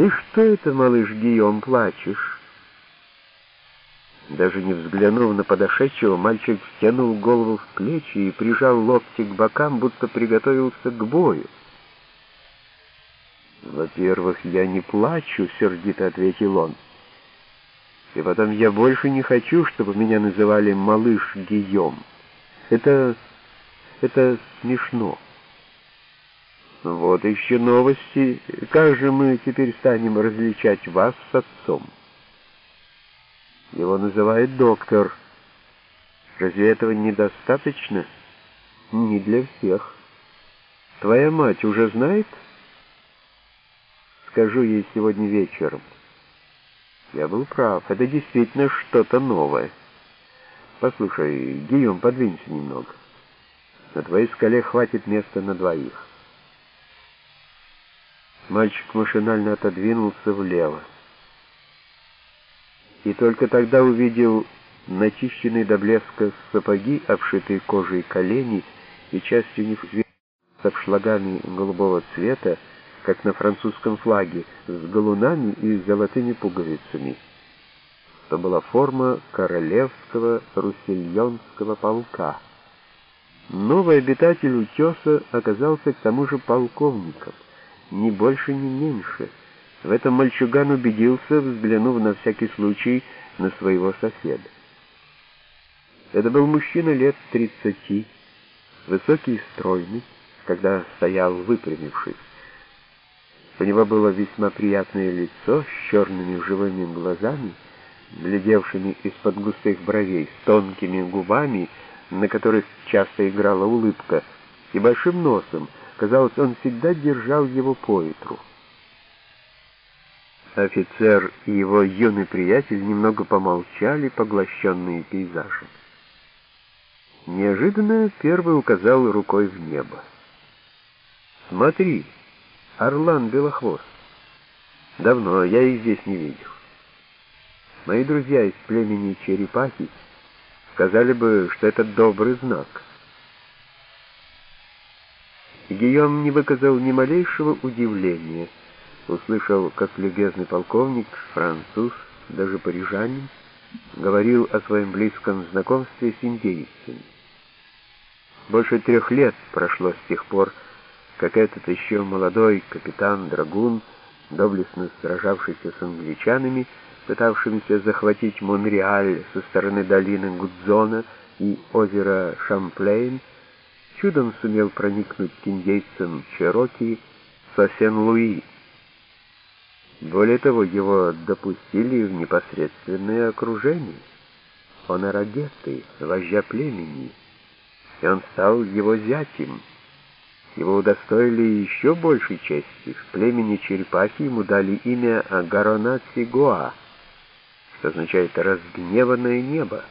«Ты что это, малыш Гийом, плачешь?» Даже не взглянув на подошедшего, мальчик втянул голову в плечи и прижал локти к бокам, будто приготовился к бою. «Во-первых, я не плачу», — сердито ответил он. «И потом я больше не хочу, чтобы меня называли малыш Гийом. Это... это смешно». «Вот еще новости. Как же мы теперь станем различать вас с отцом?» Его называют доктор. Разве этого недостаточно? Не для всех. Твоя мать уже знает? Скажу ей сегодня вечером. Я был прав. Это действительно что-то новое. Послушай, Гийом, подвинься немного. На твоей скале хватит места на двоих. Мальчик машинально отодвинулся влево и только тогда увидел начищенные до блеска сапоги, обшитые кожей колени, и часть у них с обшлагами голубого цвета, как на французском флаге, с галунами и золотыми пуговицами. Это была форма королевского руссельонского полка. Новый обитатель утеса оказался к тому же полковником, ни больше, ни меньше — в этом мальчуган убедился, взглянув на всякий случай на своего соседа. Это был мужчина лет тридцати, высокий и стройный, когда стоял выпрямившись. У него было весьма приятное лицо с черными живыми глазами, глядевшими из-под густых бровей, с тонкими губами, на которых часто играла улыбка, и большим носом. Казалось, он всегда держал его по ветру. Офицер и его юный приятель немного помолчали, поглощенные пейзажем. Неожиданно первый указал рукой в небо. «Смотри, орлан белохвост. Давно я их здесь не видел. Мои друзья из племени черепахи сказали бы, что это добрый знак». Гийом не выказал ни малейшего удивления — услышал, как любезный полковник, француз, даже парижанин, говорил о своем близком знакомстве с индейцами. Больше трех лет прошло с тех пор, как этот еще молодой капитан-драгун, доблестно сражавшийся с англичанами, пытавшимися захватить Монреаль со стороны долины Гудзона и озера Шамплейн, чудом сумел проникнуть к индейцам Чероки со Сен-Луи, более того, его допустили в непосредственное окружение. Он арагетты, вождя племени, и он стал его зятем. Его удостоили еще большей чести. В племени черепахи ему дали имя Агарона Цигуа, что означает «разгневанное небо»,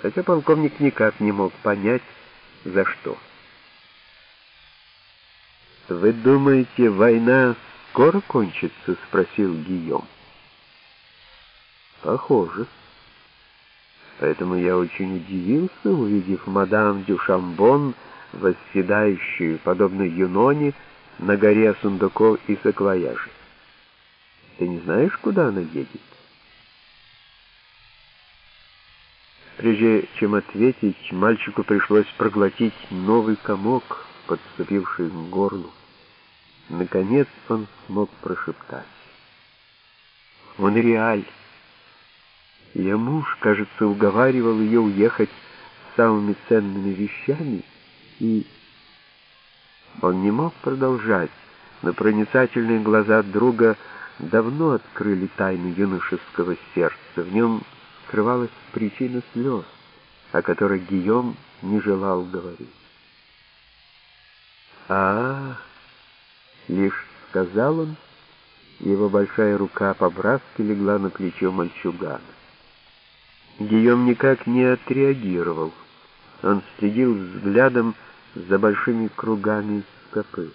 хотя полковник никак не мог понять, за что. «Вы думаете, война скоро кончится?» — спросил Гийом. «Похоже. Поэтому я очень удивился, увидев мадам Дюшамбон, восседающую, подобно Юноне, на горе сундуков и саквояжей. Ты не знаешь, куда она едет?» Прежде чем ответить, мальчику пришлось проглотить новый комок, подступивший к горлу. Наконец он смог прошептать. Монреаль. Ее муж, кажется, уговаривал ее уехать с самыми ценными вещами, и он не мог продолжать, но проницательные глаза друга давно открыли тайну юношеского сердца. В нем скрывалась причина слез, о которой Гийом не желал говорить. «А, Лишь сказал он, его большая рука по-братски легла на плечо мальчугана. Гийом никак не отреагировал. Он следил взглядом за большими кругами скопы.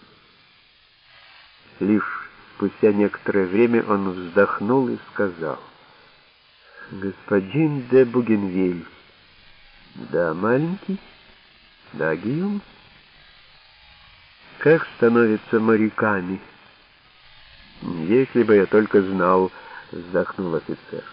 Лишь спустя некоторое время он вздохнул и сказал, «Господин де Бугенвиль». «Да, маленький?» «Да, Гийом?» как становятся моряками. «Если бы я только знал», — вздохнул офицер.